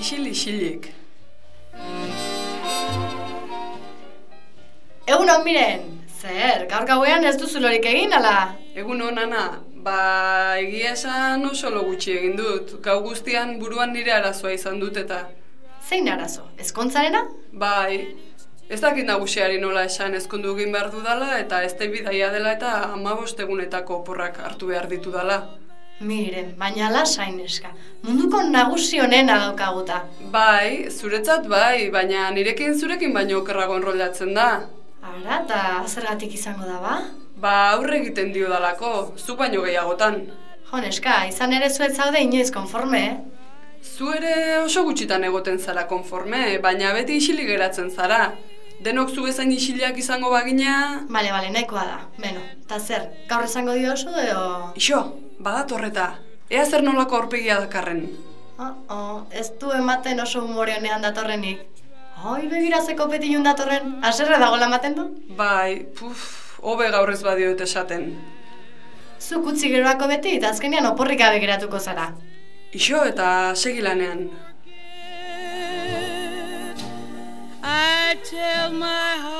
isil-isilik. Egun hon miren, zer, gaur gauean ez duzu lorik egin, ala? Egun honana, ba, egia esan oso lo gutxi egin dut. Gau guztian buruan nire arazoa izan dut eta... Zein arazo, ezkontzarena? Bai, ez dakit nagusiari nola esan ezkondu egin behar dudala eta ez bidaia dela eta amabost egunetako oporrak hartu behar ditu dela. Miren, baina lasain eska, munduko nagusi honena daukaguta. Bai, zuretzat bai, baina nirekin zurekin baino okerrago enrollatzen da. Ara, eta zergatik izango da, ba? Ba, aurre egiten dio dalako, zu baino gehiagotan. Jo, neska, izan ere zuet zaude inoiz konforme, eh? Zu ere oso gutxitan egoten zara konforme, baina beti isilik geratzen zara. Denok zu bezain isiliak izango bagina... Bale, bale, nahikoa da. Beno, eta zer, gaur dio oso edo... Ixo, badatorreta. Ea zer nolako aurpegia dakarren. Oh, oh, ez du ematen oso humore honean datorrenik. Ai, begirazeko petilun datorren, aserre dago ematen du? Bai, puf, hobe gaur ez badiot esaten. Zuk utzi geroako beti, eta azkenean oporrik gabe geratuko zara. Ixo eta segi lanean. I tell my